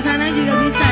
¡Gracias!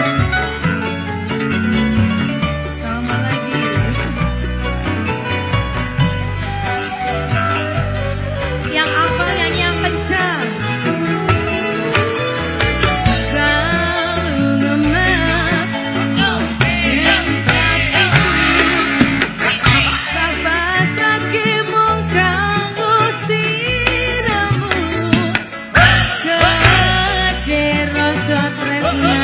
θα πρέπει